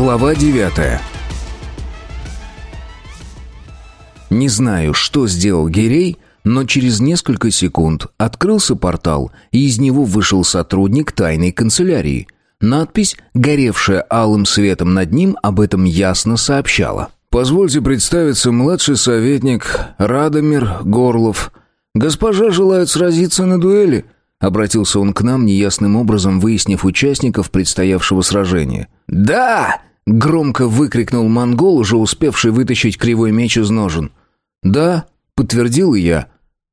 Глава 9 Не знаю, что сделал Гирей, но через несколько секунд открылся портал, и из него вышел сотрудник тайной канцелярии. Надпись, горевшая алым светом над ним, об этом ясно сообщала. «Позвольте представиться, младший советник Радомир Горлов. Госпожа желает сразиться на дуэли?» Обратился он к нам, неясным образом выяснив участников предстоявшего сражения. «Да!» — громко выкрикнул монгол, уже успевший вытащить кривой меч из ножен. «Да», — подтвердил я.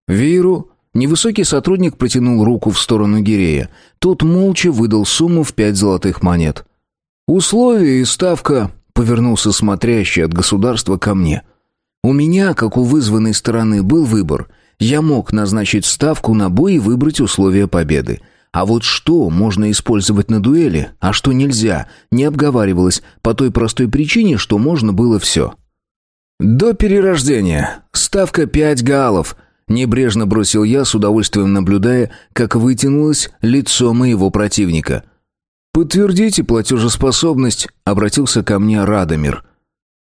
«Веру». Невысокий сотрудник протянул руку в сторону Гирея. Тот молча выдал сумму в пять золотых монет. «Условия и ставка», — повернулся смотрящий от государства ко мне. «У меня, как у вызванной стороны, был выбор. Я мог назначить ставку на бой и выбрать условия победы. А вот что можно использовать на дуэли, а что нельзя, не обговаривалось по той простой причине, что можно было все. «До перерождения. Ставка пять галлов», — небрежно бросил я, с удовольствием наблюдая, как вытянулось лицо моего противника. «Подтвердите платежеспособность», — обратился ко мне Радомир.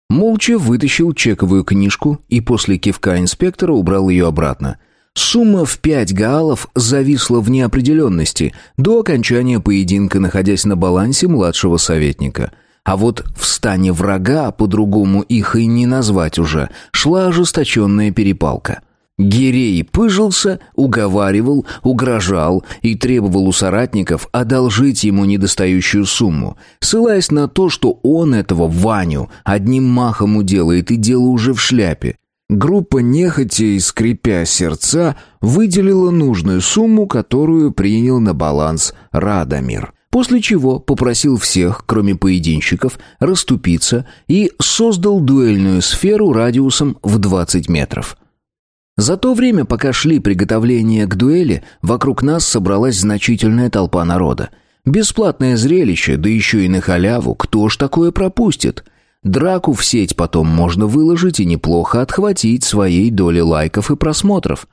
Молча вытащил чековую книжку и после кивка инспектора убрал ее обратно. Сумма в пять гаалов зависла в неопределенности до окончания поединка, находясь на балансе младшего советника. А вот в стане врага, по-другому их и не назвать уже, шла ожесточенная перепалка. Гирей пыжился, уговаривал, угрожал и требовал у соратников одолжить ему недостающую сумму, ссылаясь на то, что он этого Ваню одним махом уделает и дело уже в шляпе. Группа нехотя и скрипя сердца выделила нужную сумму, которую принял на баланс Радомир. После чего попросил всех, кроме поединщиков, расступиться и создал дуэльную сферу радиусом в 20 метров. За то время, пока шли приготовления к дуэли, вокруг нас собралась значительная толпа народа. Бесплатное зрелище, да еще и на халяву, кто ж такое пропустит? Драку в сеть потом можно выложить и неплохо отхватить своей доли лайков и просмотров.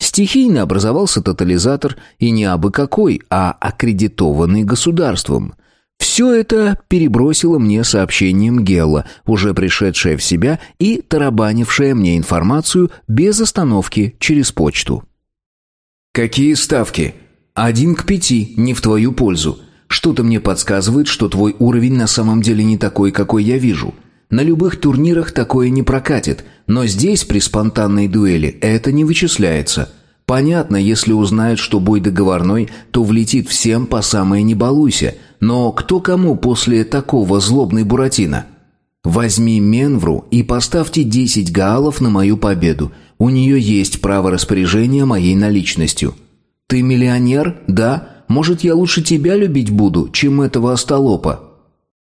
Стихийно образовался тотализатор, и не абы какой, а аккредитованный государством – все это перебросило мне сообщением Гелла, уже пришедшая в себя и тарабанившая мне информацию без остановки через почту. «Какие ставки?» «Один к пяти, не в твою пользу. Что-то мне подсказывает, что твой уровень на самом деле не такой, какой я вижу. На любых турнирах такое не прокатит, но здесь при спонтанной дуэли это не вычисляется». Понятно, если узнают, что бой договорной, то влетит всем по самое не балуйся – но кто кому после такого злобный Буратино? Возьми Менвру и поставьте 10 гаалов на мою победу. У нее есть право распоряжения моей наличностью. Ты миллионер? Да? Может, я лучше тебя любить буду, чем этого остолопа?»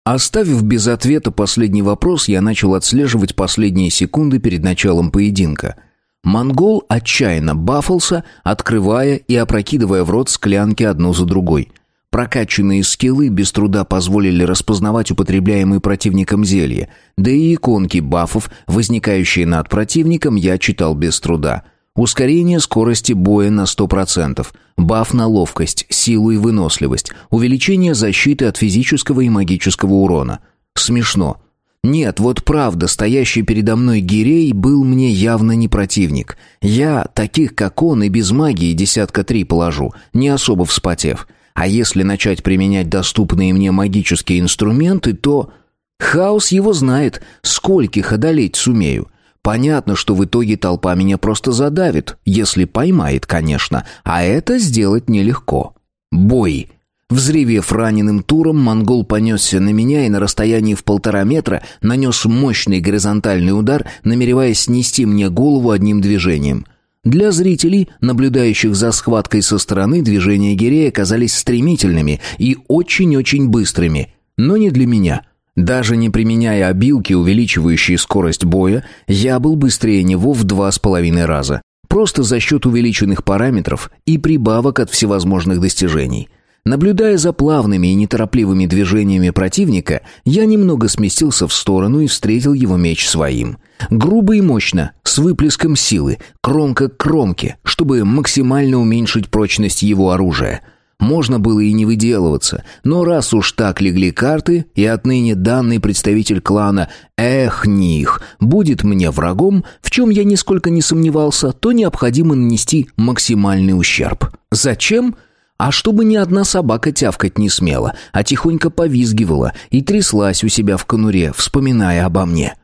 Оставив без ответа последний вопрос, я начал отслеживать последние секунды перед началом поединка. Монгол отчаянно бафался, открывая и опрокидывая в рот склянки одну за другой – Прокачанные скиллы без труда позволили распознавать употребляемые противником зелья, да и иконки бафов, возникающие над противником, я читал без труда. Ускорение скорости боя на 100%, баф на ловкость, силу и выносливость, увеличение защиты от физического и магического урона. Смешно. Нет, вот правда, стоящий передо мной Гирей был мне явно не противник. Я таких, как он, и без магии десятка три положу, не особо вспотев. А если начать применять доступные мне магические инструменты, то... Хаос его знает, скольких одолеть сумею. Понятно, что в итоге толпа меня просто задавит, если поймает, конечно, а это сделать нелегко. Бой. Взревев раненым туром, монгол понесся на меня и на расстоянии в полтора метра нанес мощный горизонтальный удар, намереваясь снести мне голову одним движением. Для зрителей, наблюдающих за схваткой со стороны, движения Гирея казались стремительными и очень-очень быстрыми, но не для меня. Даже не применяя обилки, увеличивающие скорость боя, я был быстрее него в два с половиной раза. Просто за счет увеличенных параметров и прибавок от всевозможных достижений – Наблюдая за плавными и неторопливыми движениями противника, я немного сместился в сторону и встретил его меч своим. Грубо и мощно, с выплеском силы, кромка к кромке, чтобы максимально уменьшить прочность его оружия. Можно было и не выделываться, но раз уж так легли карты, и отныне данный представитель клана «Эх, них» будет мне врагом, в чем я нисколько не сомневался, то необходимо нанести максимальный ущерб. Зачем? А чтобы ни одна собака тявкать не смела, а тихонько повизгивала и тряслась у себя в конуре, вспоминая обо мне.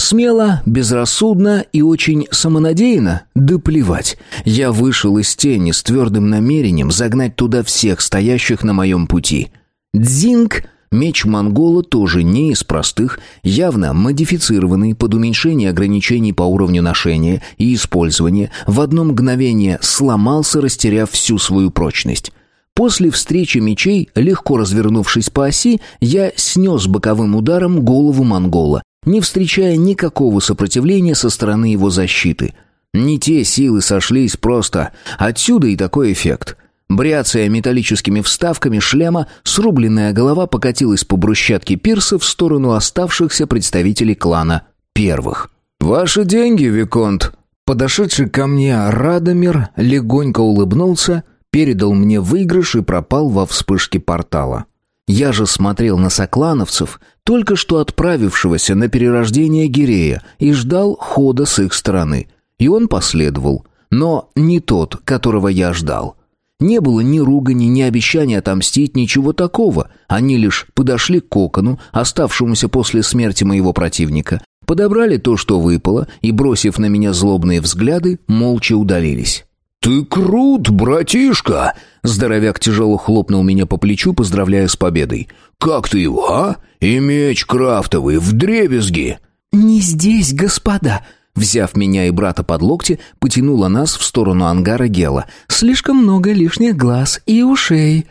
Смело, безрассудно и очень самонадеянно? Да плевать. Я вышел из тени с твердым намерением загнать туда всех стоящих на моем пути. Дзинг! Меч монгола тоже не из простых, явно модифицированный под уменьшение ограничений по уровню ношения и использования, в одно мгновение сломался, растеряв всю свою прочность. После встречи мечей, легко развернувшись по оси, я снес боковым ударом голову монгола, не встречая никакого сопротивления со стороны его защиты. Не те силы сошлись просто. Отсюда и такой эффект. Бряцая металлическими вставками шлема, срубленная голова покатилась по брусчатке пирса в сторону оставшихся представителей клана первых. «Ваши деньги, Виконт!» Подошедший ко мне Радомир легонько улыбнулся передал мне выигрыш и пропал во вспышке портала. Я же смотрел на соклановцев, только что отправившегося на перерождение Гирея, и ждал хода с их стороны. И он последовал, но не тот, которого я ждал. Не было ни ругани, ни обещания отомстить, ничего такого. Они лишь подошли к кокону, оставшемуся после смерти моего противника, подобрали то, что выпало, и, бросив на меня злобные взгляды, молча удалились. «Ты крут, братишка!» Здоровяк тяжело хлопнул меня по плечу, поздравляя с победой. «Как ты его, а? И меч крафтовый, в дребезги!» «Не здесь, господа!» Взяв меня и брата под локти, потянула нас в сторону ангара Гела. «Слишком много лишних глаз и ушей!»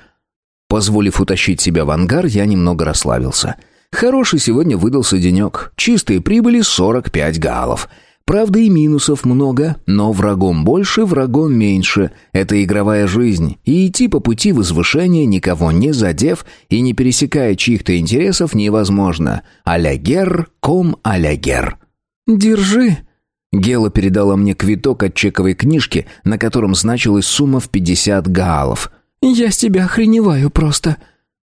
Позволив утащить себя в ангар, я немного расслабился. Хороший сегодня выдался денек. Чистые прибыли 45 галлов. Правда и минусов много, но врагом больше, врагом меньше. Это игровая жизнь, и идти по пути возвышения, никого не задев и не пересекая чьих-то интересов, невозможно. Алягер, ком алягер. «Держи». Гела передала мне квиток от чековой книжки, на котором значилась сумма в 50 гаалов. «Я с тебя охреневаю просто».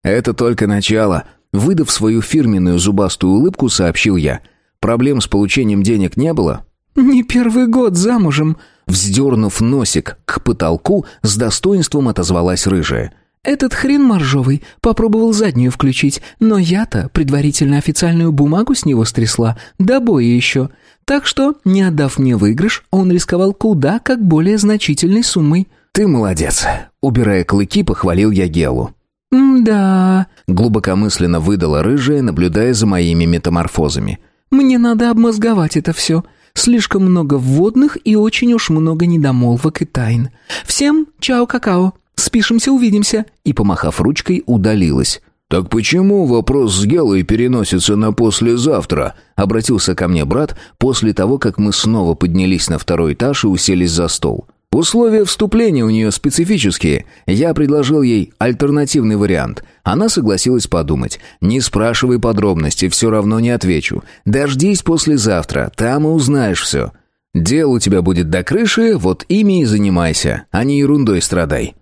«Это только начало». Выдав свою фирменную зубастую улыбку, сообщил я. «Проблем с получением денег не было?» «Не первый год замужем», — вздернув носик к потолку, с достоинством отозвалась рыжая. «Этот хрен моржовый попробовал заднюю включить, но я-то предварительно официальную бумагу с него стрясла, до боя еще. Так что, не отдав мне выигрыш, он рисковал куда как более значительной суммой». «Ты молодец», — убирая клыки, похвалил я Гелу. «Да», — глубокомысленно выдала рыжая, наблюдая за моими метаморфозами. «Мне надо обмозговать это все. Слишком много вводных и очень уж много недомолвок и тайн. Всем чао-какао. Спишемся, увидимся. И, помахав ручкой, удалилась. «Так почему вопрос с Гелой переносится на послезавтра?» — обратился ко мне брат после того, как мы снова поднялись на второй этаж и уселись за стол. Условия вступления у нее специфические. Я предложил ей альтернативный вариант. Она согласилась подумать. Не спрашивай подробности, все равно не отвечу. Дождись послезавтра, там и узнаешь все. Дело у тебя будет до крыши, вот ими и занимайся, а не ерундой страдай.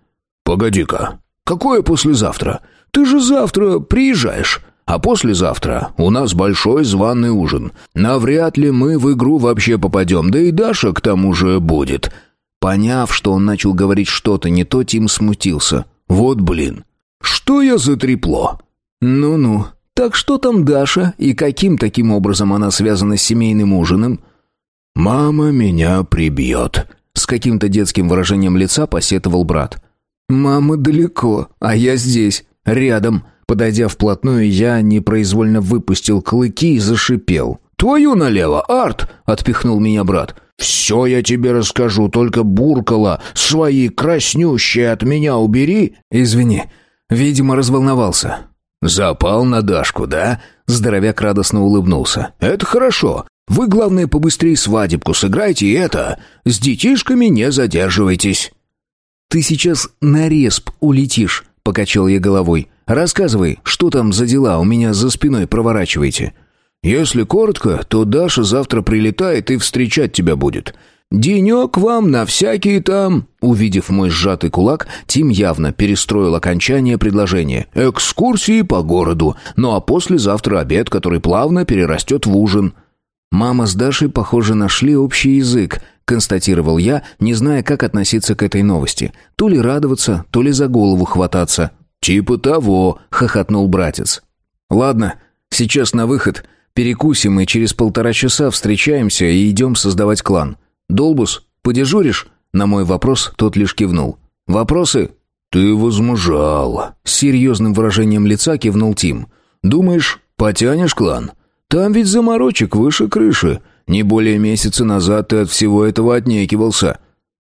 Погоди-ка, какое послезавтра? Ты же завтра приезжаешь. А послезавтра у нас большой званый ужин. Навряд ли мы в игру вообще попадем, да и Даша к тому же будет. Поняв, что он начал говорить что-то не то, Тим смутился. «Вот блин! Что я за трепло?» «Ну-ну, так что там Даша, и каким таким образом она связана с семейным ужином?» «Мама меня прибьет», — с каким-то детским выражением лица посетовал брат. «Мама далеко, а я здесь, рядом». Подойдя вплотную, я непроизвольно выпустил клыки и зашипел. «Твою налево, Арт!» — отпихнул меня брат. «Все я тебе расскажу, только буркала, свои краснющие от меня убери». «Извини, видимо, разволновался». «Запал на Дашку, да?» Здоровяк радостно улыбнулся. «Это хорошо. Вы, главное, побыстрее свадебку сыграйте и это... С детишками не задерживайтесь». «Ты сейчас на респ улетишь», — покачал я головой. «Рассказывай, что там за дела у меня за спиной проворачиваете?» «Если коротко, то Даша завтра прилетает и встречать тебя будет. Денек вам на всякие там...» Увидев мой сжатый кулак, Тим явно перестроил окончание предложения. «Экскурсии по городу. Ну а послезавтра обед, который плавно перерастет в ужин». «Мама с Дашей, похоже, нашли общий язык», — констатировал я, не зная, как относиться к этой новости. То ли радоваться, то ли за голову хвататься. «Типа того», — хохотнул братец. «Ладно, сейчас на выход. Перекусим и через полтора часа встречаемся и идем создавать клан. Долбус, подежуришь?» На мой вопрос тот лишь кивнул. «Вопросы?» «Ты возмужал», — с серьезным выражением лица кивнул Тим. «Думаешь, потянешь клан? Там ведь заморочек выше крыши. Не более месяца назад ты от всего этого отнекивался».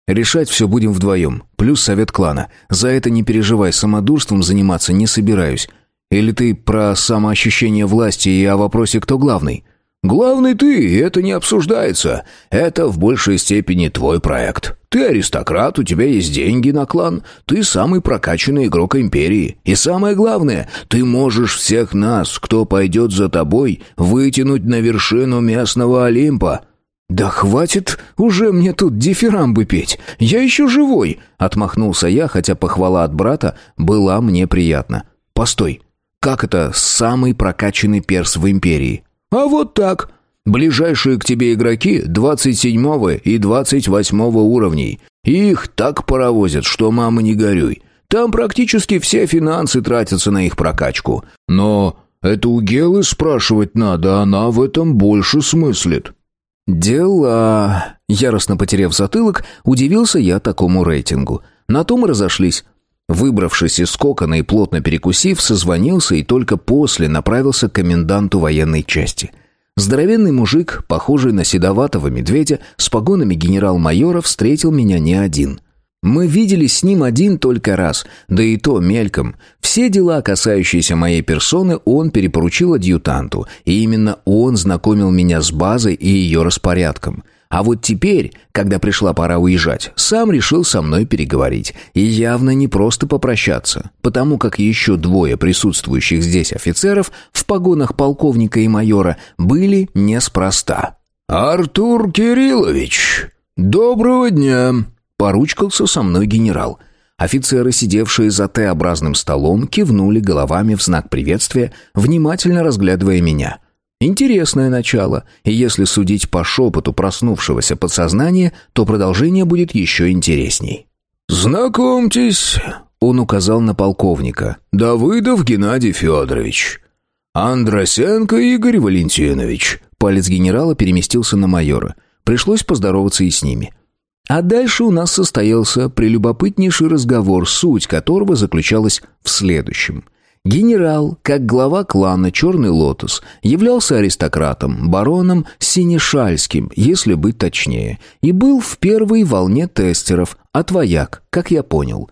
«Решать все будем вдвоем, плюс совет клана. За это не переживай, самодурством заниматься не собираюсь. Или ты про самоощущение власти и о вопросе «кто главный»?» «Главный ты, это не обсуждается. Это в большей степени твой проект. Ты аристократ, у тебя есть деньги на клан, ты самый прокачанный игрок империи. И самое главное, ты можешь всех нас, кто пойдет за тобой, вытянуть на вершину местного Олимпа». «Да хватит уже мне тут дифирамбы петь, я еще живой!» Отмахнулся я, хотя похвала от брата была мне приятна. «Постой, как это самый прокачанный перс в империи?» А вот так. Ближайшие к тебе игроки 27 и 28 уровней. Их так паровозят, что мама не горюй. Там практически все финансы тратятся на их прокачку. Но это у Гелы спрашивать надо, она в этом больше смыслит. «Дела...» Яростно потеряв затылок, удивился я такому рейтингу. На том разошлись. Выбравшись из кокона и плотно перекусив, созвонился и только после направился к коменданту военной части. Здоровенный мужик, похожий на седоватого медведя, с погонами генерал-майора, встретил меня не один. Мы виделись с ним один только раз, да и то мельком. Все дела, касающиеся моей персоны, он перепоручил адъютанту, и именно он знакомил меня с базой и ее распорядком – а вот теперь, когда пришла пора уезжать, сам решил со мной переговорить. И явно не просто попрощаться, потому как еще двое присутствующих здесь офицеров в погонах полковника и майора были неспроста. «Артур Кириллович, доброго дня!» — поручкался со мной генерал. Офицеры, сидевшие за Т-образным столом, кивнули головами в знак приветствия, внимательно разглядывая меня — Интересное начало, и если судить по шепоту проснувшегося подсознания, то продолжение будет еще интересней. «Знакомьтесь», — он указал на полковника, — «Давыдов Геннадий Федорович». «Андросенко Игорь Валентинович». Палец генерала переместился на майора. Пришлось поздороваться и с ними. А дальше у нас состоялся прелюбопытнейший разговор, суть которого заключалась в следующем — Генерал, как глава клана «Черный лотос», являлся аристократом, бароном Синешальским, если быть точнее, и был в первой волне тестеров, отвояк, как я понял.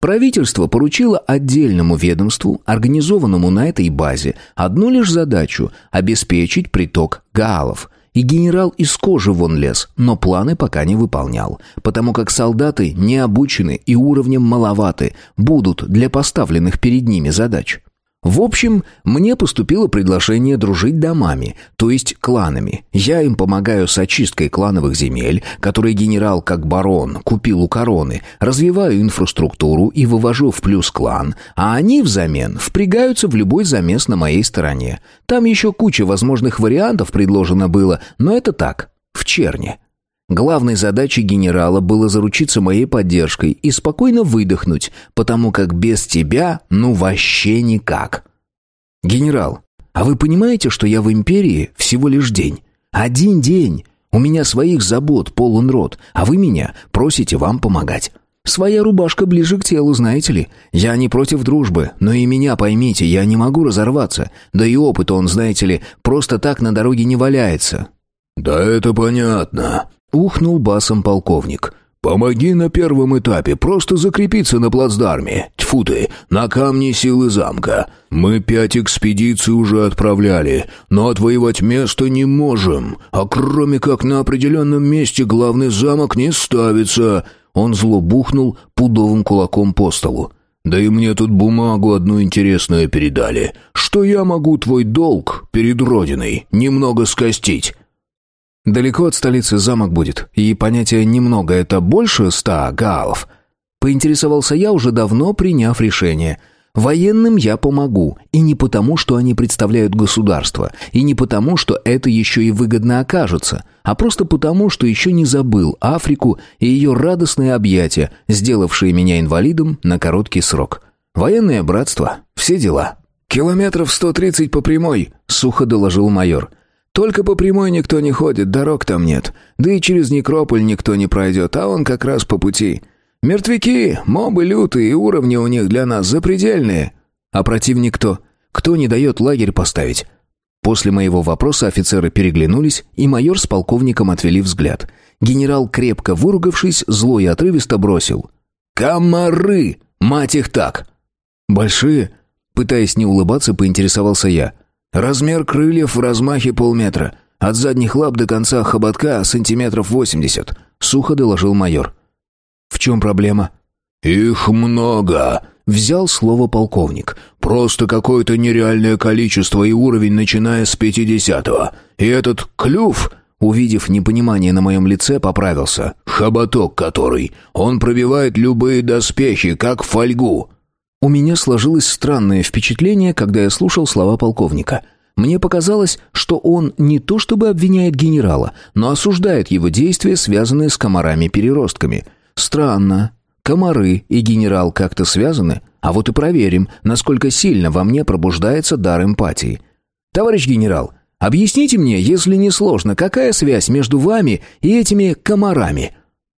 Правительство поручило отдельному ведомству, организованному на этой базе, одну лишь задачу – обеспечить приток гаалов – и генерал из кожи вон лез, но планы пока не выполнял, потому как солдаты не обучены и уровнем маловаты, будут для поставленных перед ними задач. В общем, мне поступило предложение дружить домами, то есть кланами. Я им помогаю с очисткой клановых земель, которые генерал как барон купил у короны, развиваю инфраструктуру и вывожу в плюс клан, а они взамен впрягаются в любой замес на моей стороне. Там еще куча возможных вариантов предложено было, но это так, в черне. Главной задачей генерала было заручиться моей поддержкой и спокойно выдохнуть, потому как без тебя ну вообще никак. Генерал, а вы понимаете, что я в империи всего лишь день? Один день. У меня своих забот полон рот, а вы меня просите вам помогать. Своя рубашка ближе к телу, знаете ли. Я не против дружбы, но и меня поймите, я не могу разорваться. Да и опыт он, знаете ли, просто так на дороге не валяется. Да это понятно, Ухнул басом полковник. «Помоги на первом этапе просто закрепиться на плацдарме. Тьфу ты, на камне силы замка. Мы пять экспедиций уже отправляли, но отвоевать место не можем. А кроме как на определенном месте главный замок не ставится». Он зло бухнул пудовым кулаком по столу. «Да и мне тут бумагу одну интересную передали, что я могу твой долг перед Родиной немного скостить». Далеко от столицы замок будет, и понятие «немного» — это больше ста гаалов. Поинтересовался я, уже давно приняв решение. Военным я помогу, и не потому, что они представляют государство, и не потому, что это еще и выгодно окажется, а просто потому, что еще не забыл Африку и ее радостные объятия, сделавшие меня инвалидом на короткий срок. Военное братство, все дела. «Километров сто тридцать по прямой», — сухо доложил майор. Только по прямой никто не ходит, дорог там нет. Да и через Некрополь никто не пройдет, а он как раз по пути. Мертвяки, мобы лютые, и уровни у них для нас запредельные. А противник кто? Кто не дает лагерь поставить? После моего вопроса офицеры переглянулись, и майор с полковником отвели взгляд. Генерал, крепко выругавшись, зло и отрывисто бросил. «Комары! Мать их так!» «Большие?» Пытаясь не улыбаться, поинтересовался я. Размер крыльев в размахе полметра. От задних лап до конца хоботка сантиметров восемьдесят», — сухо доложил майор. «В чем проблема?» «Их много», — взял слово полковник. «Просто какое-то нереальное количество и уровень, начиная с пятидесятого. И этот клюв...» Увидев непонимание на моем лице, поправился. «Хоботок который. Он пробивает любые доспехи, как фольгу. У меня сложилось странное впечатление, когда я слушал слова полковника. Мне показалось, что он не то чтобы обвиняет генерала, но осуждает его действия, связанные с комарами-переростками. Странно. Комары и генерал как-то связаны? А вот и проверим, насколько сильно во мне пробуждается дар эмпатии. Товарищ генерал, объясните мне, если не сложно, какая связь между вами и этими комарами?»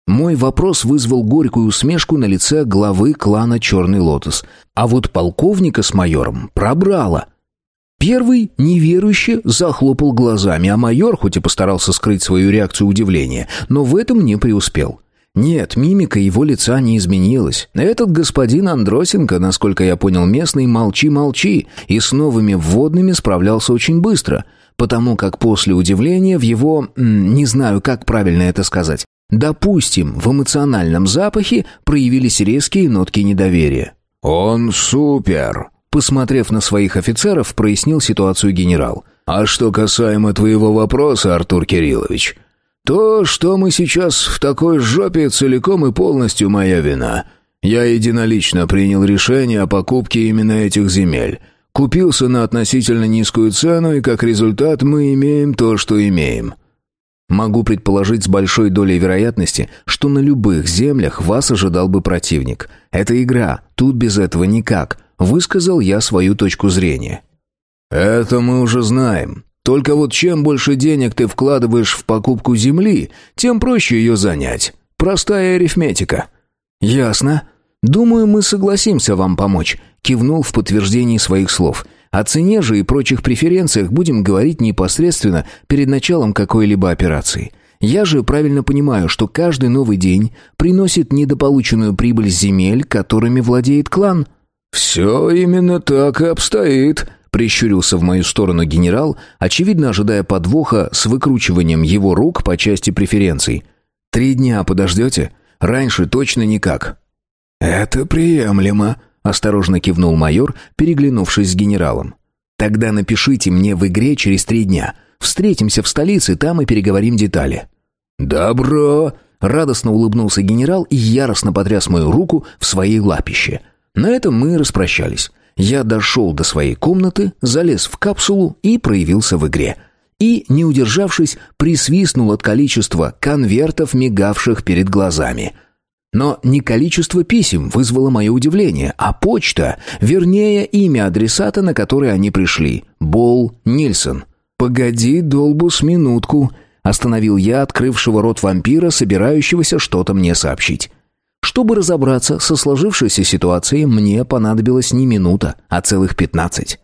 Мой вопрос вызвал горькую усмешку на лице главы клана «Черный лотос». А вот полковника с майором пробрало. Первый неверующе захлопал глазами, а майор, хоть и постарался скрыть свою реакцию удивления, но в этом не преуспел. Нет, мимика его лица не изменилась. Этот господин Андросенко, насколько я понял местный, молчи-молчи, и с новыми вводными справлялся очень быстро, потому как после удивления в его... не знаю, как правильно это сказать. Допустим, в эмоциональном запахе проявились резкие нотки недоверия. «Он супер!» Посмотрев на своих офицеров, прояснил ситуацию генерал. «А что касаемо твоего вопроса, Артур Кириллович, то, что мы сейчас в такой жопе, целиком и полностью моя вина. Я единолично принял решение о покупке именно этих земель. Купился на относительно низкую цену, и как результат мы имеем то, что имеем». Могу предположить с большой долей вероятности, что на любых землях вас ожидал бы противник. Это игра, тут без этого никак. Высказал я свою точку зрения. Это мы уже знаем. Только вот чем больше денег ты вкладываешь в покупку земли, тем проще ее занять. Простая арифметика. Ясно. Думаю, мы согласимся вам помочь, кивнул в подтверждении своих слов. О цене же и прочих преференциях будем говорить непосредственно перед началом какой-либо операции. Я же правильно понимаю, что каждый новый день приносит недополученную прибыль земель, которыми владеет клан. Все именно так и обстоит, прищурился в мою сторону генерал, очевидно ожидая подвоха с выкручиванием его рук по части преференций. Три дня подождете? Раньше точно никак. Это приемлемо, Осторожно кивнул майор, переглянувшись с генералом. «Тогда напишите мне в игре через три дня. Встретимся в столице, там и переговорим детали». «Добро!» — радостно улыбнулся генерал и яростно потряс мою руку в своей лапище. На этом мы распрощались. Я дошел до своей комнаты, залез в капсулу и проявился в игре. И, не удержавшись, присвистнул от количества конвертов, мигавших перед глазами — но не количество писем вызвало мое удивление, а почта, вернее, имя адресата, на который они пришли. Бол Нильсон. «Погоди, Долбус, минутку», — остановил я открывшего рот вампира, собирающегося что-то мне сообщить. Чтобы разобраться со сложившейся ситуацией, мне понадобилось не минута, а целых пятнадцать.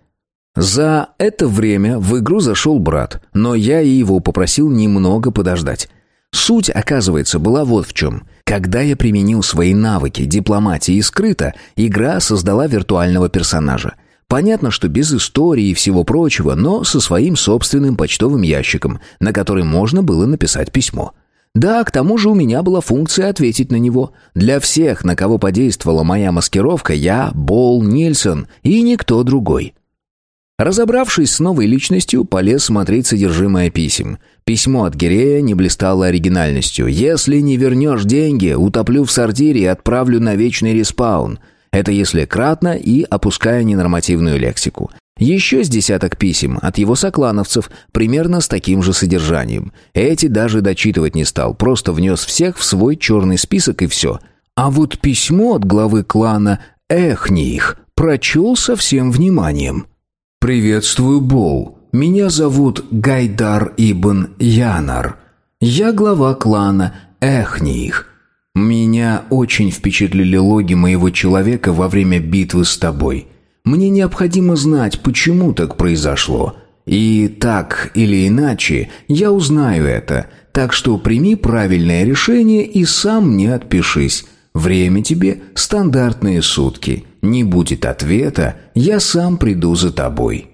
За это время в игру зашел брат, но я и его попросил немного подождать. Суть, оказывается, была вот в чем. Когда я применил свои навыки дипломатии и скрыто, игра создала виртуального персонажа. Понятно, что без истории и всего прочего, но со своим собственным почтовым ящиком, на который можно было написать письмо. Да, к тому же у меня была функция ответить на него. Для всех, на кого подействовала моя маскировка, я Бол Нильсон и никто другой. Разобравшись с новой личностью, полез смотреть содержимое писем. Письмо от Гирея не блистало оригинальностью. «Если не вернешь деньги, утоплю в сортире и отправлю на вечный респаун». Это если кратно и опуская ненормативную лексику. Еще с десяток писем от его соклановцев, примерно с таким же содержанием. Эти даже дочитывать не стал, просто внес всех в свой черный список и все. А вот письмо от главы клана Эхних прочел со всем вниманием. «Приветствую, Боу. Меня зовут Гайдар Ибн Янар. Я глава клана Эхних. Меня очень впечатлили логи моего человека во время битвы с тобой. Мне необходимо знать, почему так произошло. И так или иначе, я узнаю это. Так что прими правильное решение и сам не отпишись. Время тебе стандартные сутки. Не будет ответа, я сам приду за тобой.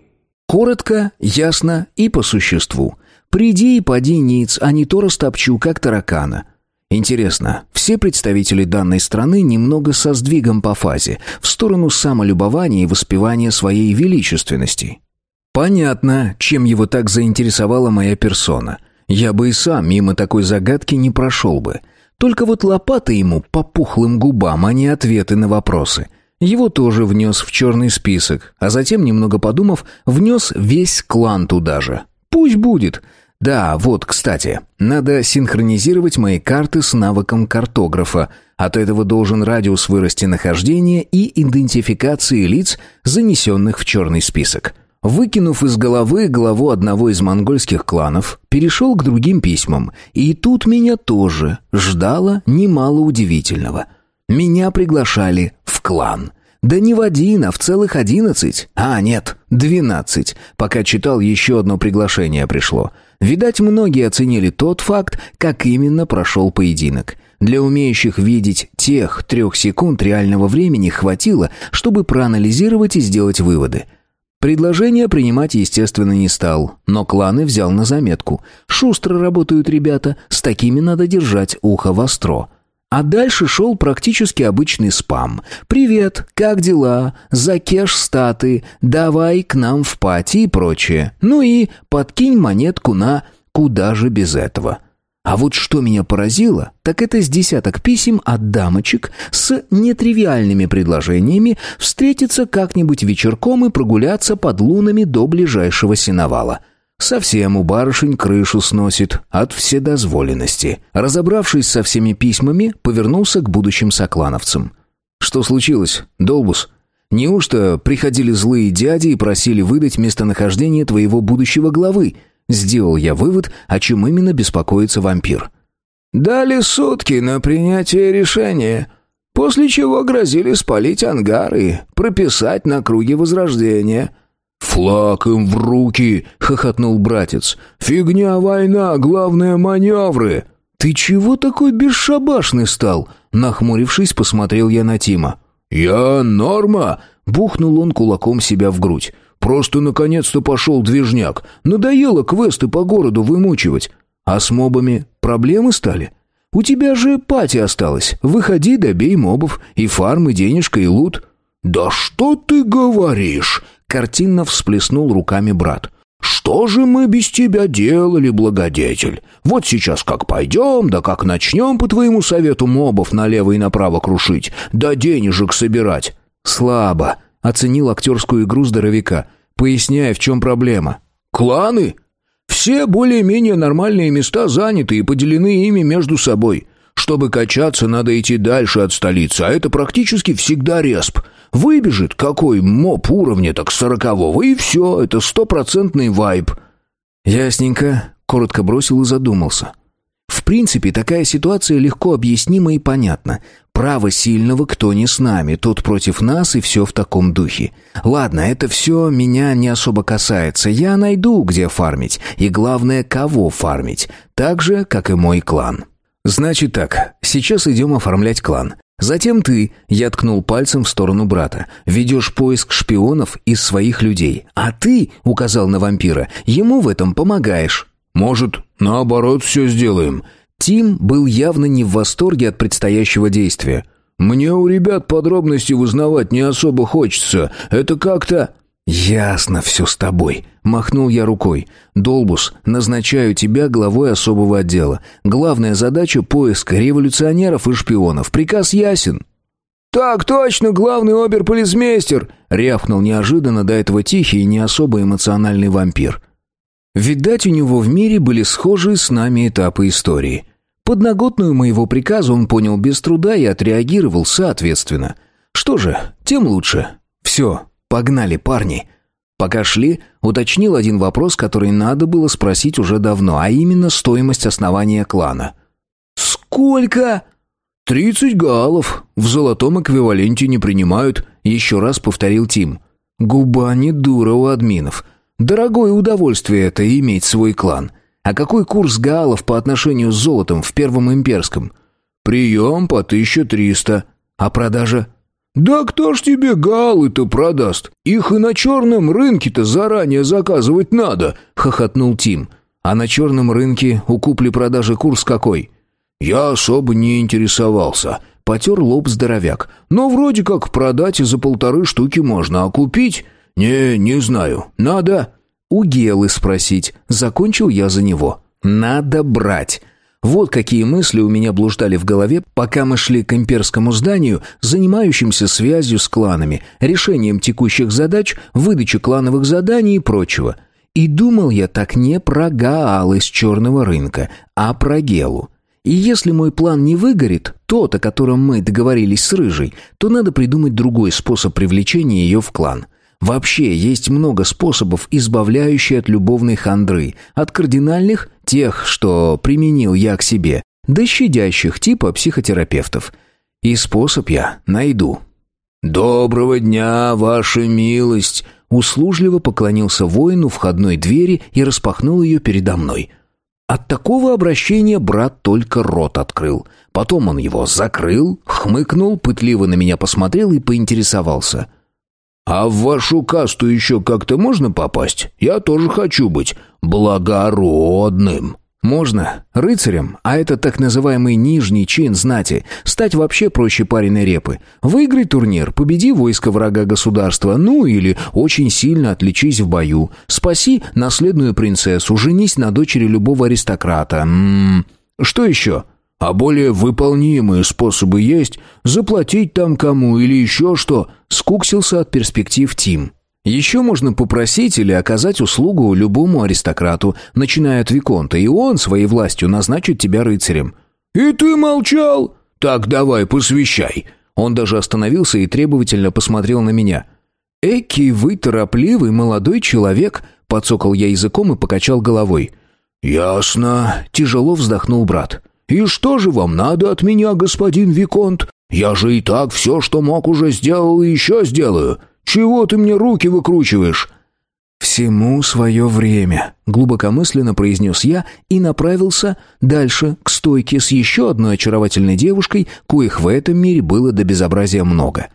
Коротко, ясно и по существу. Приди и поди ниц, а не то растопчу, как таракана. Интересно, все представители данной страны немного со сдвигом по фазе, в сторону самолюбования и воспевания своей величественности. Понятно, чем его так заинтересовала моя персона. Я бы и сам мимо такой загадки не прошел бы. Только вот лопата ему по пухлым губам, а не ответы на вопросы. Его тоже внес в черный список, а затем, немного подумав, внес весь клан туда же. Пусть будет. Да, вот, кстати, надо синхронизировать мои карты с навыком картографа. От этого должен радиус вырасти нахождения и идентификации лиц, занесенных в черный список. Выкинув из головы главу одного из монгольских кланов, перешел к другим письмам. И тут меня тоже ждало немало удивительного. Меня приглашали в клан. Да не в один, а в целых одиннадцать. А, нет, двенадцать. Пока читал, еще одно приглашение пришло — Видать, многие оценили тот факт, как именно прошел поединок. Для умеющих видеть тех трех секунд реального времени хватило, чтобы проанализировать и сделать выводы. Предложение принимать, естественно, не стал, но кланы взял на заметку. Шустро работают ребята, с такими надо держать ухо востро. А дальше шел практически обычный спам. «Привет, как дела? Закеш статы, давай к нам в пати и прочее. Ну и подкинь монетку на «Куда же без этого?» А вот что меня поразило, так это с десяток писем от дамочек с нетривиальными предложениями встретиться как-нибудь вечерком и прогуляться под лунами до ближайшего сеновала – Совсем у барышень крышу сносит от вседозволенности. Разобравшись со всеми письмами, повернулся к будущим соклановцам. «Что случилось, Долбус? Неужто приходили злые дяди и просили выдать местонахождение твоего будущего главы?» Сделал я вывод, о чем именно беспокоится вампир. «Дали сутки на принятие решения, после чего грозили спалить ангары, прописать на круге возрождения». «Флаг им в руки!» — хохотнул братец. «Фигня война, главное маневры!» «Ты чего такой бесшабашный стал?» Нахмурившись, посмотрел я на Тима. «Я норма!» — бухнул он кулаком себя в грудь. «Просто наконец-то пошел движняк. Надоело квесты по городу вымучивать. А с мобами проблемы стали? У тебя же пати осталось. Выходи, добей мобов. И фарм, и денежка, и лут». «Да что ты говоришь?» Картинно всплеснул руками брат. «Что же мы без тебя делали, благодетель? Вот сейчас как пойдем, да как начнем, по твоему совету, мобов налево и направо крушить, да денежек собирать». «Слабо», — оценил актерскую игру здоровяка, поясняя, в чем проблема. «Кланы? Все более-менее нормальные места заняты и поделены ими между собой. Чтобы качаться, надо идти дальше от столицы, а это практически всегда респ. Выбежит какой моп уровня так сорокового, и все, это стопроцентный вайб». «Ясненько», — коротко бросил и задумался. «В принципе, такая ситуация легко объяснима и понятна. Право сильного кто не с нами, тот против нас, и все в таком духе. Ладно, это все меня не особо касается. Я найду, где фармить, и главное, кого фармить, так же, как и мой клан». «Значит так, сейчас идем оформлять клан. Затем ты, я ткнул пальцем в сторону брата, ведешь поиск шпионов из своих людей. А ты, указал на вампира, ему в этом помогаешь. Может, наоборот все сделаем. Тим был явно не в восторге от предстоящего действия. Мне у ребят подробности узнавать не особо хочется. Это как-то... «Ясно все с тобой», — махнул я рукой. «Долбус, назначаю тебя главой особого отдела. Главная задача — поиск революционеров и шпионов. Приказ ясен». «Так точно, главный оберполицмейстер!» — рявкнул неожиданно до этого тихий и не особо эмоциональный вампир. Видать, у него в мире были схожие с нами этапы истории. Подноготную моего приказа он понял без труда и отреагировал соответственно. Что же, тем лучше. Все, Погнали, парни. Пока шли, уточнил один вопрос, который надо было спросить уже давно, а именно стоимость основания клана. Сколько? «Тридцать галлов. В золотом эквиваленте не принимают», — еще раз повторил Тим. «Губа не дура у админов. Дорогое удовольствие это иметь свой клан. А какой курс галлов по отношению с золотом в Первом Имперском?» «Прием по тысяча триста. А продажа?» «Да кто ж тебе галы-то продаст? Их и на черном рынке-то заранее заказывать надо», — хохотнул Тим. «А на черном рынке у купли-продажи курс какой?» «Я особо не интересовался», — потер лоб здоровяк. «Но вроде как продать и за полторы штуки можно, а купить? Не, не знаю. Надо...» «У Гелы спросить». Закончил я за него. «Надо брать». Вот какие мысли у меня блуждали в голове, пока мы шли к имперскому зданию, занимающимся связью с кланами, решением текущих задач, выдачей клановых заданий и прочего. И думал я так не про Гаал из черного рынка, а про Гелу. И если мой план не выгорит, тот, о котором мы договорились с Рыжей, то надо придумать другой способ привлечения ее в клан – Вообще есть много способов, избавляющих от любовной хандры, от кардинальных, тех, что применил я к себе, до щадящих типа психотерапевтов. И способ я найду. «Доброго дня, ваша милость!» Услужливо поклонился воину входной двери и распахнул ее передо мной. От такого обращения брат только рот открыл. Потом он его закрыл, хмыкнул, пытливо на меня посмотрел и поинтересовался — «А в вашу касту еще как-то можно попасть? Я тоже хочу быть благородным». «Можно. Рыцарем, а это так называемый нижний чин знати, стать вообще проще пареной репы. Выиграй турнир, победи войско врага государства, ну или очень сильно отличись в бою. Спаси наследную принцессу, женись на дочери любого аристократа. М -м -м. Что еще?» А более выполнимые способы есть? Заплатить там кому или еще что?» Скуксился от перспектив Тим. Еще можно попросить или оказать услугу любому аристократу, начиная от Виконта, и он своей властью назначит тебя рыцарем. «И ты молчал? Так давай, посвящай!» Он даже остановился и требовательно посмотрел на меня. «Эки, вы торопливый молодой человек!» Подсокал я языком и покачал головой. «Ясно», — тяжело вздохнул брат. «И что же вам надо от меня, господин Виконт? Я же и так все, что мог, уже сделал и еще сделаю. Чего ты мне руки выкручиваешь?» «Всему свое время», — глубокомысленно произнес я и направился дальше, к стойке с еще одной очаровательной девушкой, коих в этом мире было до безобразия много.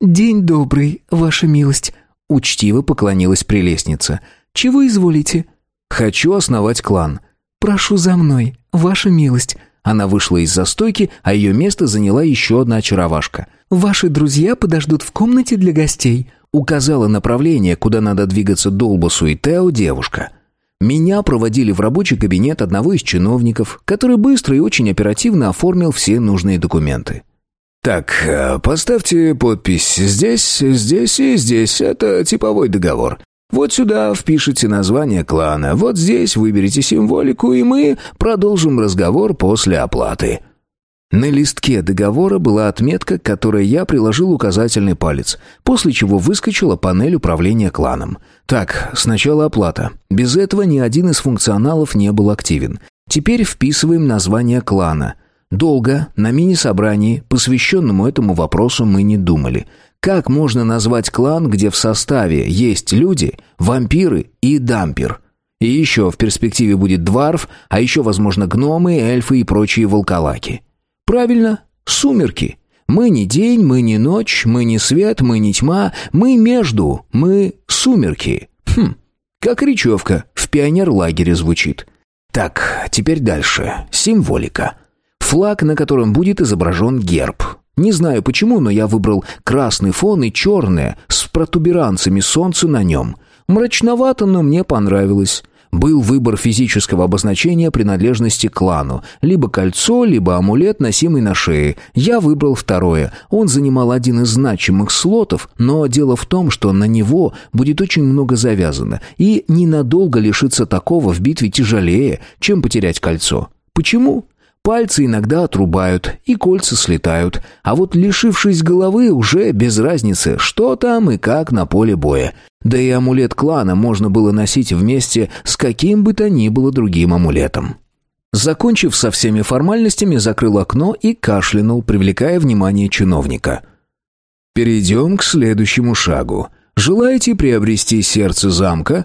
«День добрый, ваша милость», — учтиво поклонилась прелестница. «Чего изволите?» «Хочу основать клан». «Прошу за мной, ваша милость». Она вышла из застойки, а ее место заняла еще одна очаровашка. «Ваши друзья подождут в комнате для гостей», указала направление, куда надо двигаться Долбасу и Тео девушка. Меня проводили в рабочий кабинет одного из чиновников, который быстро и очень оперативно оформил все нужные документы. «Так, э, поставьте подпись здесь, здесь и здесь. Это типовой договор. Вот сюда впишите название клана, вот здесь выберите символику, и мы продолжим разговор после оплаты». На листке договора была отметка, к которой я приложил указательный палец, после чего выскочила панель управления кланом. Так, сначала оплата. Без этого ни один из функционалов не был активен. Теперь вписываем название клана. Долго, на мини-собрании, посвященному этому вопросу, мы не думали. Как можно назвать клан, где в составе есть люди, вампиры и дампер? И еще в перспективе будет дварф, а еще, возможно, гномы, эльфы и прочие волколаки. Правильно, сумерки. Мы не день, мы не ночь, мы не свет, мы не тьма, мы между, мы сумерки. Хм, как речевка в пионер-лагере звучит. Так, теперь дальше. Символика. Флаг, на котором будет изображен герб. Не знаю почему, но я выбрал красный фон и черное с протуберанцами солнца на нем. Мрачновато, но мне понравилось. Был выбор физического обозначения принадлежности к клану. Либо кольцо, либо амулет, носимый на шее. Я выбрал второе. Он занимал один из значимых слотов, но дело в том, что на него будет очень много завязано. И ненадолго лишиться такого в битве тяжелее, чем потерять кольцо. Почему? Пальцы иногда отрубают, и кольца слетают. А вот лишившись головы, уже без разницы, что там и как на поле боя. Да и амулет клана можно было носить вместе с каким бы то ни было другим амулетом. Закончив со всеми формальностями, закрыл окно и кашлянул, привлекая внимание чиновника. «Перейдем к следующему шагу. Желаете приобрести сердце замка?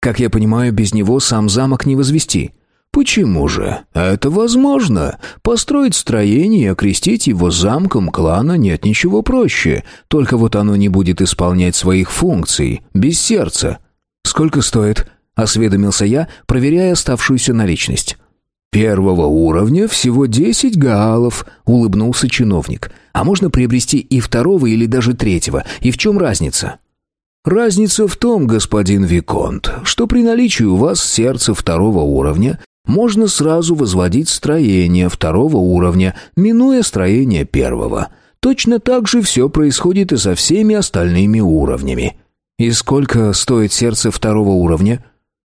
Как я понимаю, без него сам замок не возвести». Почему же? Это возможно. Построить строение и окрестить его замком клана нет ничего проще. Только вот оно не будет исполнять своих функций, без сердца. Сколько стоит? Осведомился я, проверяя оставшуюся наличность. «Первого уровня всего десять гаалов», — улыбнулся чиновник. «А можно приобрести и второго или даже третьего? И в чем разница?» «Разница в том, господин Виконт, что при наличии у вас сердца второго уровня можно сразу возводить строение второго уровня, минуя строение первого. Точно так же все происходит и со всеми остальными уровнями. И сколько стоит сердце второго уровня?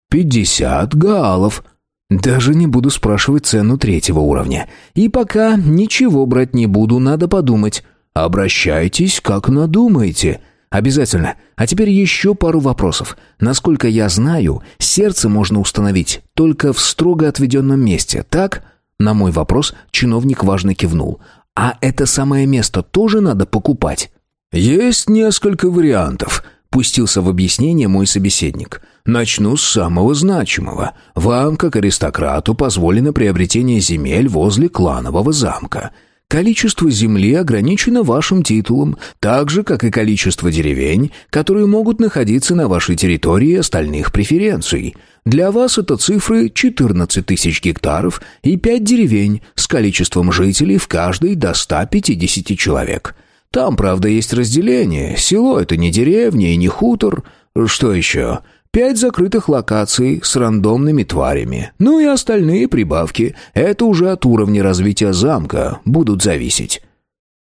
Пятьдесят гаалов. Даже не буду спрашивать цену третьего уровня. И пока ничего брать не буду, надо подумать. Обращайтесь, как надумаете. «Обязательно. А теперь еще пару вопросов. Насколько я знаю, сердце можно установить только в строго отведенном месте, так?» На мой вопрос чиновник важно кивнул. «А это самое место тоже надо покупать?» «Есть несколько вариантов», — пустился в объяснение мой собеседник. «Начну с самого значимого. Вам, как аристократу, позволено приобретение земель возле кланового замка». Количество земли ограничено вашим титулом, так же, как и количество деревень, которые могут находиться на вашей территории остальных преференций. Для вас это цифры 14 тысяч гектаров и 5 деревень с количеством жителей в каждой до 150 человек. Там, правда, есть разделение. Село — это не деревня и не хутор. Что еще? Пять закрытых локаций с рандомными тварями. Ну и остальные прибавки. Это уже от уровня развития замка будут зависеть.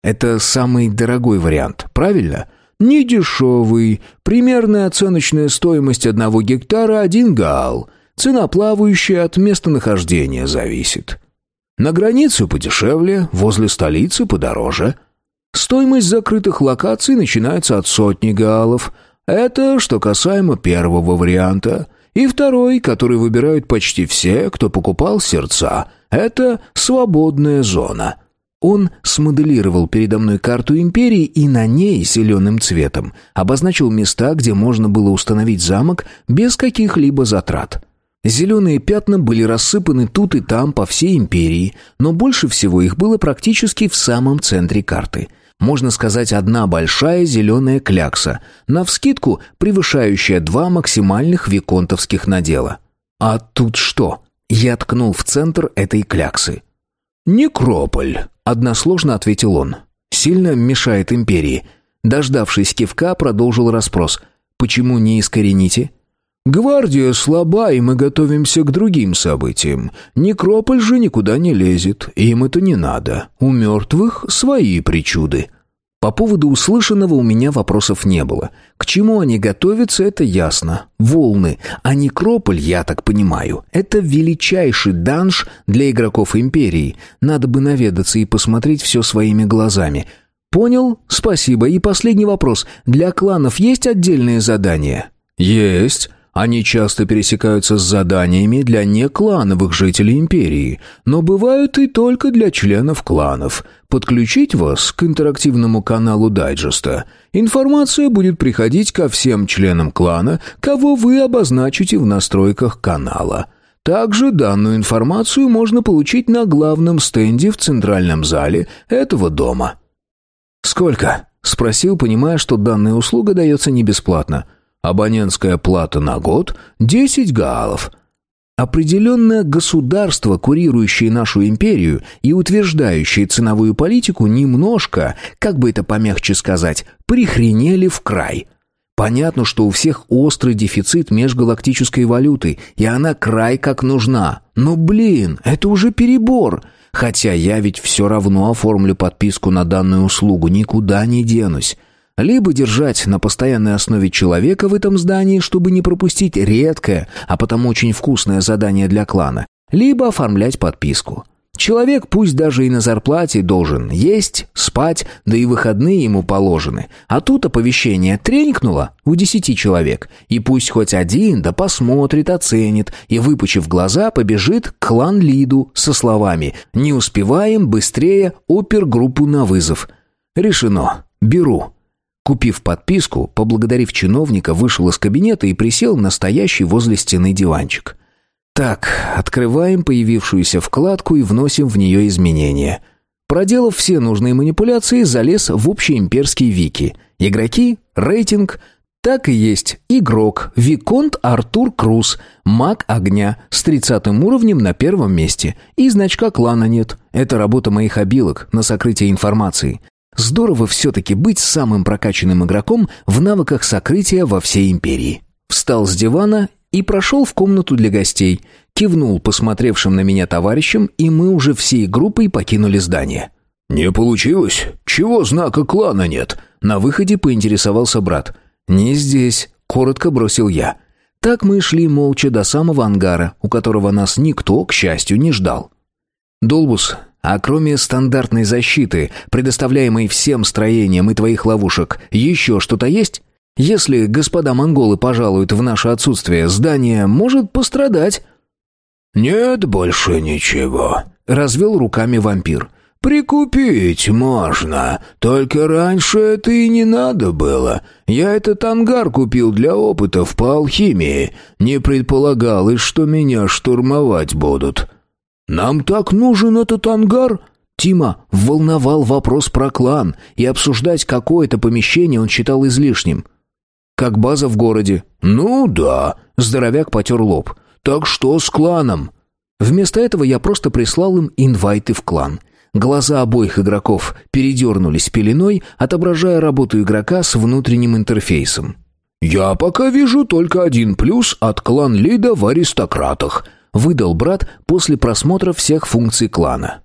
Это самый дорогой вариант, правильно? Не дешевый. Примерная оценочная стоимость одного гектара – один гаал. Цена плавающая от местонахождения зависит. На границу подешевле, возле столицы подороже. Стоимость закрытых локаций начинается от сотни гаалов – это что касаемо первого варианта. И второй, который выбирают почти все, кто покупал сердца, это свободная зона. Он смоделировал передо мной карту империи и на ней зеленым цветом обозначил места, где можно было установить замок без каких-либо затрат. Зеленые пятна были рассыпаны тут и там по всей империи, но больше всего их было практически в самом центре карты – можно сказать, одна большая зеленая клякса, навскидку превышающая два максимальных виконтовских надела. А тут что? Я ткнул в центр этой кляксы. «Некрополь», — односложно ответил он. «Сильно мешает империи». Дождавшись кивка, продолжил расспрос. «Почему не искорените?» «Гвардия слаба, и мы готовимся к другим событиям. Некрополь же никуда не лезет, им это не надо. У мертвых свои причуды». По поводу услышанного у меня вопросов не было. К чему они готовятся, это ясно. Волны. А некрополь, я так понимаю, это величайший данж для игроков Империи. Надо бы наведаться и посмотреть все своими глазами. Понял? Спасибо. И последний вопрос. Для кланов есть отдельные задания? Есть. Они часто пересекаются с заданиями для неклановых жителей империи, но бывают и только для членов кланов. Подключить вас к интерактивному каналу дайджеста. Информация будет приходить ко всем членам клана, кого вы обозначите в настройках канала. Также данную информацию можно получить на главном стенде в центральном зале этого дома. «Сколько?» — спросил, понимая, что данная услуга дается не бесплатно. Абонентская плата на год – 10 гаалов. Определенно, государства, курирующие нашу империю и утверждающие ценовую политику, немножко, как бы это помягче сказать, прихренели в край. Понятно, что у всех острый дефицит межгалактической валюты, и она край как нужна. Но, блин, это уже перебор. Хотя я ведь все равно оформлю подписку на данную услугу, никуда не денусь. Либо держать на постоянной основе человека в этом здании, чтобы не пропустить редкое, а потому очень вкусное задание для клана, либо оформлять подписку. Человек пусть даже и на зарплате должен есть, спать, да и выходные ему положены. А тут оповещение тренькнуло у десяти человек. И пусть хоть один, да посмотрит, оценит, и, выпучив глаза, побежит к клан-лиду со словами «Не успеваем, быстрее, опергруппу на вызов». Решено. Беру. Купив подписку, поблагодарив чиновника, вышел из кабинета и присел на стоящий возле стены диванчик. Так, открываем появившуюся вкладку и вносим в нее изменения. Проделав все нужные манипуляции, залез в общеимперский вики. Игроки, рейтинг, так и есть. Игрок Виконт Артур Круз, маг огня, с 30 уровнем на первом месте. И значка клана нет. Это работа моих обилок на сокрытие информации. Здорово все-таки быть самым прокачанным игроком в навыках сокрытия во всей империи. Встал с дивана и прошел в комнату для гостей, кивнул посмотревшим на меня товарищам, и мы уже всей группой покинули здание. «Не получилось? Чего знака клана нет?» На выходе поинтересовался брат. «Не здесь», — коротко бросил я. Так мы шли молча до самого ангара, у которого нас никто, к счастью, не ждал. «Долбус, а кроме стандартной защиты, предоставляемой всем строениям и твоих ловушек, еще что-то есть? Если господа монголы пожалуют в наше отсутствие, здание может пострадать». «Нет больше ничего», — развел руками вампир. «Прикупить можно, только раньше это и не надо было. Я этот ангар купил для опытов по алхимии. Не предполагалось, что меня штурмовать будут. «Нам так нужен этот ангар?» Тима волновал вопрос про клан, и обсуждать какое-то помещение он считал излишним. «Как база в городе?» «Ну да», — здоровяк потер лоб. «Так что с кланом?» Вместо этого я просто прислал им инвайты в клан. Глаза обоих игроков передернулись пеленой, отображая работу игрока с внутренним интерфейсом. «Я пока вижу только один плюс от клан-лида в аристократах», выдал брат после просмотра всех функций клана.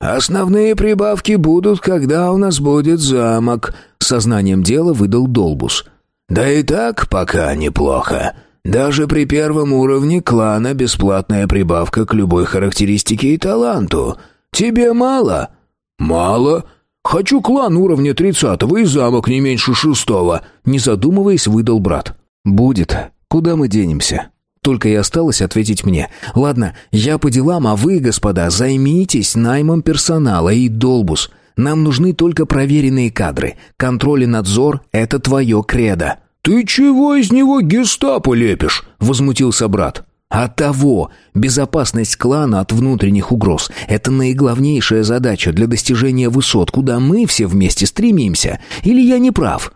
«Основные прибавки будут, когда у нас будет замок», — сознанием дела выдал Долбус. «Да и так пока неплохо. Даже при первом уровне клана бесплатная прибавка к любой характеристике и таланту. Тебе мало?» «Мало. Хочу клан уровня тридцатого и замок не меньше шестого», — не задумываясь, выдал брат. «Будет. Куда мы денемся?» Только и осталось ответить мне. «Ладно, я по делам, а вы, господа, займитесь наймом персонала и долбус. Нам нужны только проверенные кадры. Контроль и надзор — это твое кредо». «Ты чего из него гестапо лепишь?» — возмутился брат. «От того, безопасность клана от внутренних угроз — это наиглавнейшая задача для достижения высот, куда мы все вместе стремимся. Или я не прав?»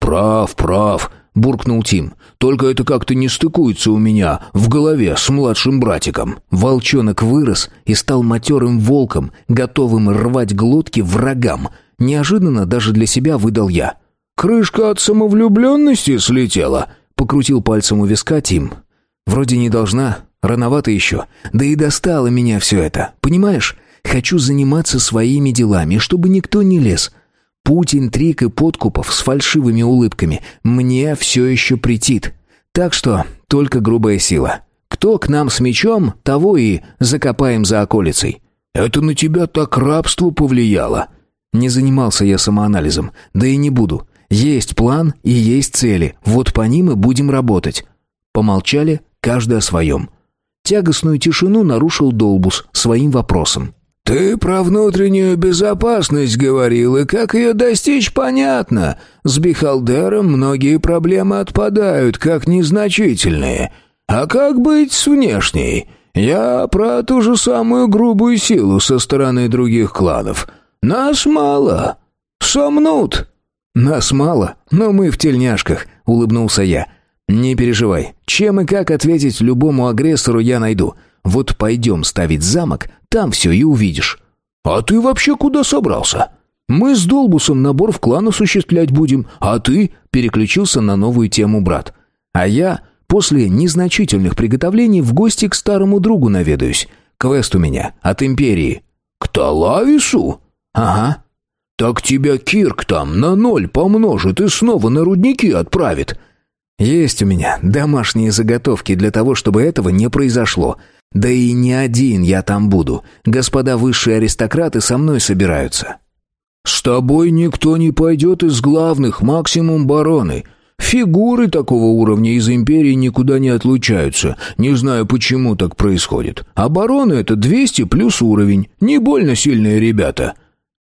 «Прав, прав», — буркнул Тим. «Только это как-то не стыкуется у меня в голове с младшим братиком». Волчонок вырос и стал матерым волком, готовым рвать глотки врагам. Неожиданно даже для себя выдал я. «Крышка от самовлюбленности слетела?» — покрутил пальцем у виска Тим. «Вроде не должна. Рановато еще. Да и достало меня все это. Понимаешь? Хочу заниматься своими делами, чтобы никто не лез». Путь интриг и подкупов с фальшивыми улыбками мне все еще претит. Так что только грубая сила. Кто к нам с мечом, того и закопаем за околицей. Это на тебя так рабство повлияло. Не занимался я самоанализом, да и не буду. Есть план и есть цели, вот по ним и будем работать. Помолчали, каждый о своем. Тягостную тишину нарушил Долбус своим вопросом. «Ты про внутреннюю безопасность говорил, и как ее достичь, понятно. С Бихалдером многие проблемы отпадают, как незначительные. А как быть с внешней? Я про ту же самую грубую силу со стороны других кланов. Нас мало. Сомнут». «Нас мало, но мы в тельняшках», — улыбнулся я. «Не переживай. Чем и как ответить любому агрессору я найду. Вот пойдем ставить замок, там все и увидишь». «А ты вообще куда собрался?» «Мы с Долбусом набор в клан осуществлять будем, а ты...» — переключился на новую тему брат. «А я после незначительных приготовлений в гости к старому другу наведаюсь. Квест у меня от Империи». «К Талавису?» «Ага». «Так тебя Кирк там на ноль помножит и снова на рудники отправит». «Есть у меня домашние заготовки для того, чтобы этого не произошло. Да и не один я там буду. Господа высшие аристократы со мной собираются». «С тобой никто не пойдет из главных, максимум бароны. Фигуры такого уровня из империи никуда не отлучаются. Не знаю, почему так происходит. А бароны — это 200 плюс уровень. Не больно сильные ребята».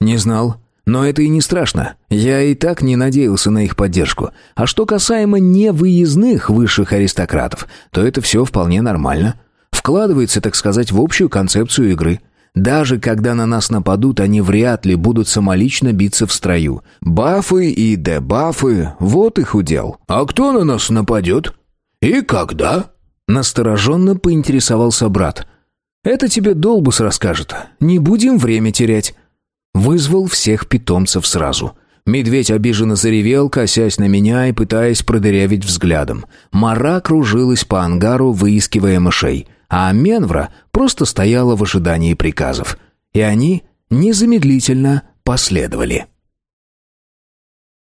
«Не знал. Но это и не страшно. Я и так не надеялся на их поддержку. А что касаемо невыездных высших аристократов, то это все вполне нормально. Вкладывается, так сказать, в общую концепцию игры. Даже когда на нас нападут, они вряд ли будут самолично биться в строю. Бафы и дебафы — вот их удел. «А кто на нас нападет? И когда?» Настороженно поинтересовался брат. «Это тебе Долбус расскажет. Не будем время терять». Вызвал всех питомцев сразу. Медведь обиженно заревел, косясь на меня и пытаясь продырявить взглядом. Мара кружилась по ангару, выискивая мышей. А Менвра просто стояла в ожидании приказов. И они незамедлительно последовали.